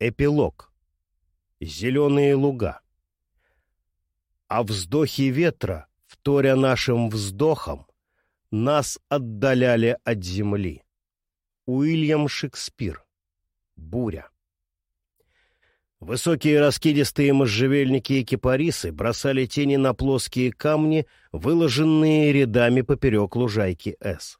Эпилог. Зеленые луга. А вздохи ветра, вторя нашим вздохам, нас отдаляли от земли. Уильям Шекспир. Буря. Высокие раскидистые можжевельники и кипарисы бросали тени на плоские камни, выложенные рядами поперек лужайки С.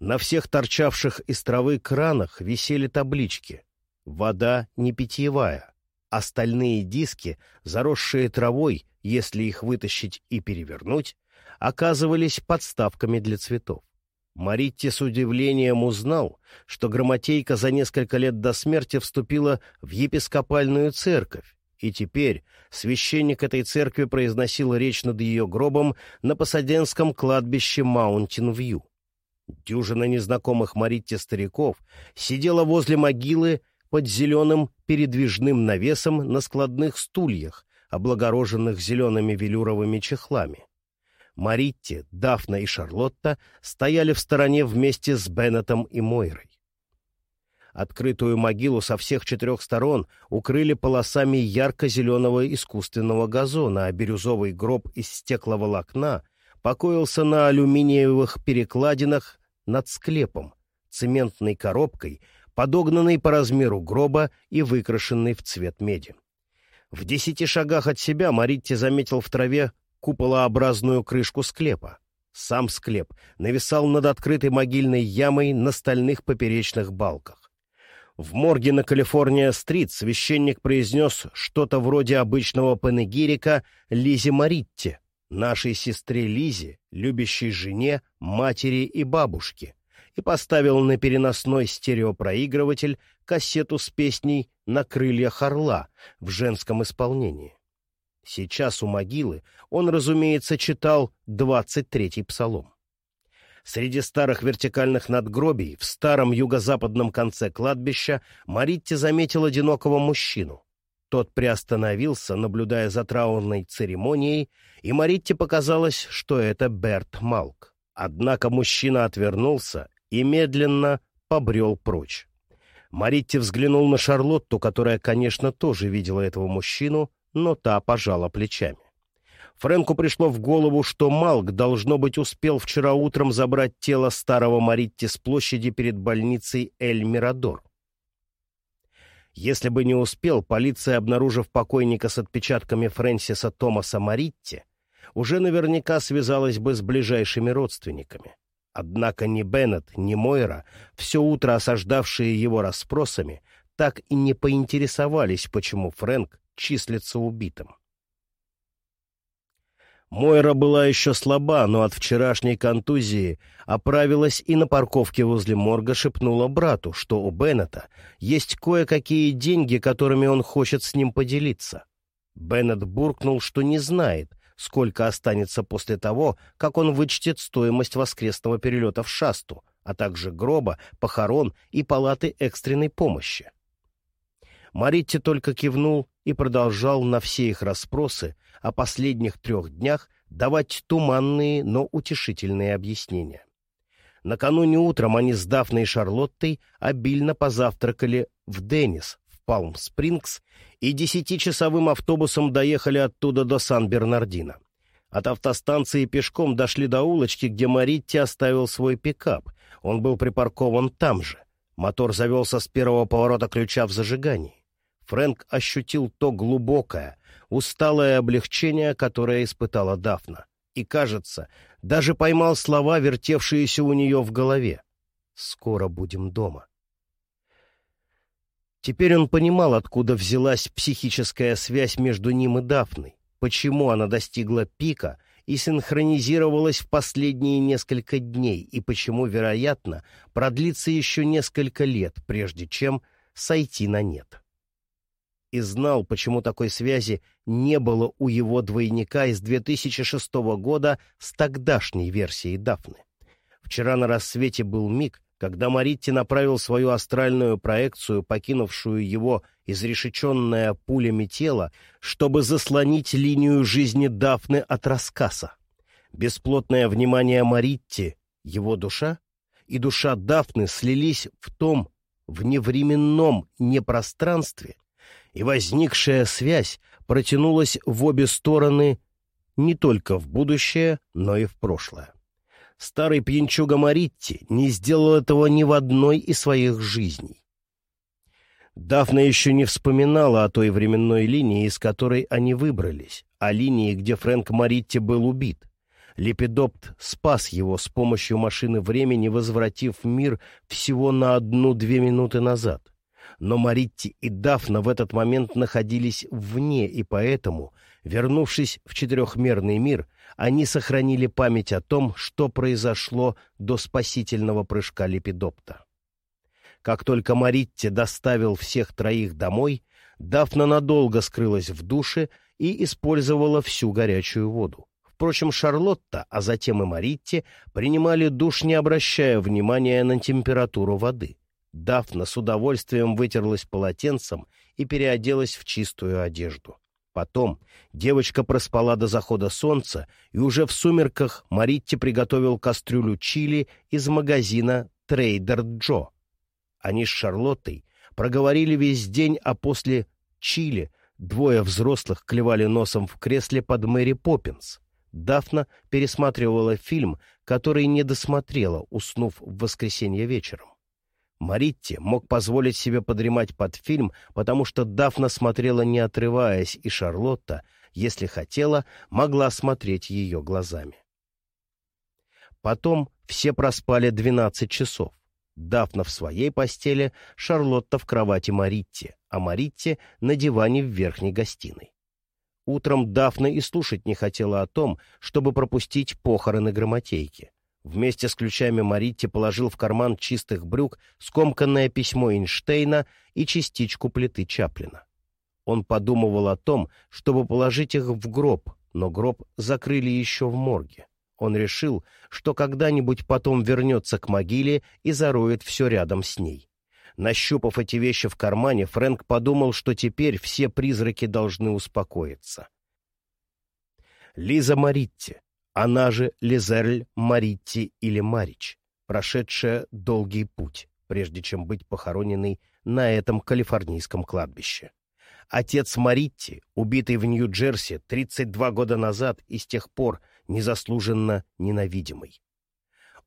На всех торчавших из травы кранах висели таблички Вода не питьевая. Остальные диски, заросшие травой, если их вытащить и перевернуть, оказывались подставками для цветов. Маритти с удивлением узнал, что грамотейка за несколько лет до смерти вступила в епископальную церковь, и теперь священник этой церкви произносил речь над ее гробом на Пасаденском кладбище Маунтин-Вью. Дюжина незнакомых Маритте стариков сидела возле могилы под зеленым передвижным навесом на складных стульях, облагороженных зелеными велюровыми чехлами. Маритти, Дафна и Шарлотта стояли в стороне вместе с Беннетом и Мойрой. Открытую могилу со всех четырех сторон укрыли полосами ярко-зеленого искусственного газона, а бирюзовый гроб из стекловолокна покоился на алюминиевых перекладинах над склепом, цементной коробкой, подогнанный по размеру гроба и выкрашенный в цвет меди. В десяти шагах от себя Маритти заметил в траве куполообразную крышку склепа. Сам склеп нависал над открытой могильной ямой на стальных поперечных балках. В морге на Калифорния-стрит священник произнес что-то вроде обычного панегирика Лизе Маритти, нашей сестре Лизе, любящей жене, матери и бабушке, и поставил на переносной стереопроигрыватель кассету с песней «На крыльях орла» в женском исполнении. Сейчас у могилы он, разумеется, читал двадцать третий псалом. Среди старых вертикальных надгробий в старом юго-западном конце кладбища Маритти заметил одинокого мужчину. Тот приостановился, наблюдая за траурной церемонией, и Маритти показалось, что это Берт Малк. Однако мужчина отвернулся и медленно побрел прочь. Маритти взглянул на Шарлотту, которая, конечно, тоже видела этого мужчину, но та пожала плечами. Фрэнку пришло в голову, что Малк, должно быть, успел вчера утром забрать тело старого Маритти с площади перед больницей Эль-Мирадор. Если бы не успел, полиция, обнаружив покойника с отпечатками Фрэнсиса Томаса Маритти, уже наверняка связалась бы с ближайшими родственниками. Однако ни Беннет, ни Мойра, все утро осаждавшие его расспросами, так и не поинтересовались, почему Фрэнк числится убитым. Мойра была еще слаба, но от вчерашней контузии оправилась и на парковке возле морга шепнула брату, что у Беннета есть кое-какие деньги, которыми он хочет с ним поделиться. Беннет буркнул, что не знает, сколько останется после того, как он вычтет стоимость воскресного перелета в Шасту, а также гроба, похорон и палаты экстренной помощи. Маритти только кивнул и продолжал на все их расспросы о последних трех днях давать туманные, но утешительные объяснения. Накануне утром они с Дафной и Шарлоттой обильно позавтракали в Деннис, Палм-Спрингс, и десятичасовым автобусом доехали оттуда до Сан-Бернардино. От автостанции пешком дошли до улочки, где Маритти оставил свой пикап. Он был припаркован там же. Мотор завелся с первого поворота ключа в зажигании. Фрэнк ощутил то глубокое, усталое облегчение, которое испытала Дафна. И, кажется, даже поймал слова, вертевшиеся у нее в голове. «Скоро будем дома». Теперь он понимал, откуда взялась психическая связь между ним и Дафной, почему она достигла пика и синхронизировалась в последние несколько дней, и почему, вероятно, продлится еще несколько лет, прежде чем сойти на нет и знал, почему такой связи не было у его двойника из 2006 года с тогдашней версией Дафны. Вчера на рассвете был миг, когда Маритти направил свою астральную проекцию, покинувшую его изрешеченное пулями тело, чтобы заслонить линию жизни Дафны от рассказа. Бесплотное внимание Маритти, его душа, и душа Дафны слились в том, в невременном непространстве, и возникшая связь протянулась в обе стороны не только в будущее, но и в прошлое. Старый пьянчуга Маритти не сделал этого ни в одной из своих жизней. Дафна еще не вспоминала о той временной линии, из которой они выбрались, о линии, где Фрэнк Маритти был убит. Лепидопт спас его с помощью машины времени, возвратив мир всего на одну-две минуты назад. Но Маритти и Дафна в этот момент находились вне, и поэтому, вернувшись в четырехмерный мир, они сохранили память о том, что произошло до спасительного прыжка Лепидопта. Как только Маритти доставил всех троих домой, Дафна надолго скрылась в душе и использовала всю горячую воду. Впрочем, Шарлотта, а затем и Маритти, принимали душ, не обращая внимания на температуру воды. Дафна с удовольствием вытерлась полотенцем и переоделась в чистую одежду. Потом девочка проспала до захода солнца, и уже в сумерках Маритти приготовил кастрюлю чили из магазина «Трейдер Джо». Они с Шарлоттой проговорили весь день, а после Чили двое взрослых клевали носом в кресле под Мэри Поппинс. Дафна пересматривала фильм, который не досмотрела, уснув в воскресенье вечером. Маритти мог позволить себе подремать под фильм, потому что Дафна смотрела не отрываясь, и Шарлотта, если хотела, могла смотреть ее глазами. Потом все проспали двенадцать часов. Дафна в своей постели, Шарлотта в кровати Маритти, а Маритти на диване в верхней гостиной. Утром Дафна и слушать не хотела о том, чтобы пропустить похороны грамотейки. Вместе с ключами Маритти положил в карман чистых брюк скомканное письмо Эйнштейна и частичку плиты Чаплина. Он подумывал о том, чтобы положить их в гроб, но гроб закрыли еще в морге. Он решил, что когда-нибудь потом вернется к могиле и зароет все рядом с ней. Нащупав эти вещи в кармане, Фрэнк подумал, что теперь все призраки должны успокоиться. Лиза Маритти, она же Лизерль Маритти или Марич, прошедшая долгий путь, прежде чем быть похороненной на этом калифорнийском кладбище. Отец Маритти, убитый в Нью-Джерси 32 года назад и с тех пор незаслуженно ненавидимый.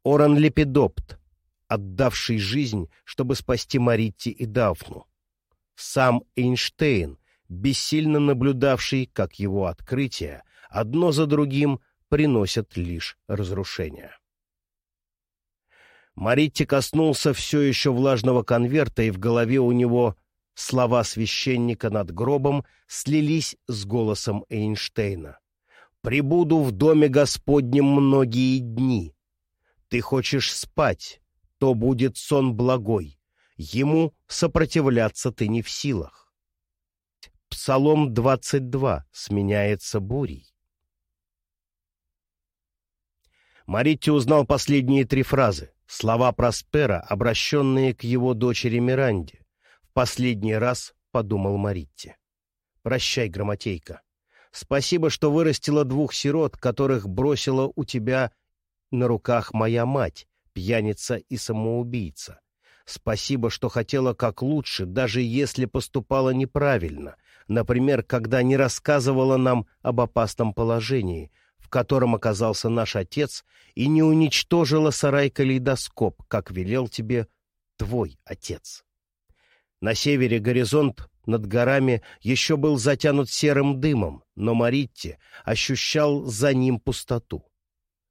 Оран Лепидопт, отдавший жизнь, чтобы спасти Маритти и Дафну. Сам Эйнштейн, бессильно наблюдавший, как его открытия, одно за другим приносят лишь разрушения. Маритти коснулся все еще влажного конверта, и в голове у него слова священника над гробом слились с голосом Эйнштейна. «Прибуду в доме Господнем многие дни. Ты хочешь спать, то будет сон благой. Ему сопротивляться ты не в силах. Псалом 22 сменяется бурей. Маритти узнал последние три фразы, слова Проспера, обращенные к его дочери Миранде. В последний раз подумал Маритти. «Прощай, грамотейка. Спасибо, что вырастила двух сирот, которых бросила у тебя на руках моя мать, пьяница и самоубийца. Спасибо, что хотела как лучше, даже если поступала неправильно, например, когда не рассказывала нам об опасном положении, в котором оказался наш отец, и не уничтожила сарай-калейдоскоп, как велел тебе твой отец. На севере горизонт над горами еще был затянут серым дымом, но Маритти ощущал за ним пустоту.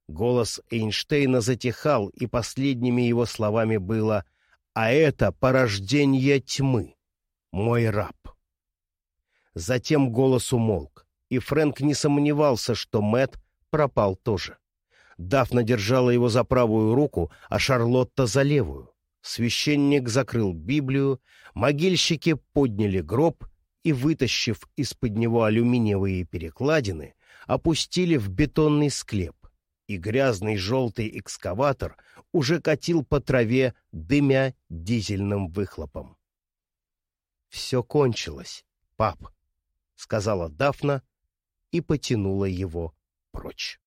Голос Эйнштейна затихал, и последними его словами было «А это порождение тьмы, мой раб». Затем голос умолк, и Фрэнк не сомневался, что Мэт пропал тоже. Дафна держала его за правую руку, а Шарлотта за левую. Священник закрыл Библию, могильщики подняли гроб и, вытащив из-под него алюминиевые перекладины, опустили в бетонный склеп и грязный желтый экскаватор уже катил по траве, дымя дизельным выхлопом. «Все кончилось, пап», — сказала Дафна и потянула его прочь.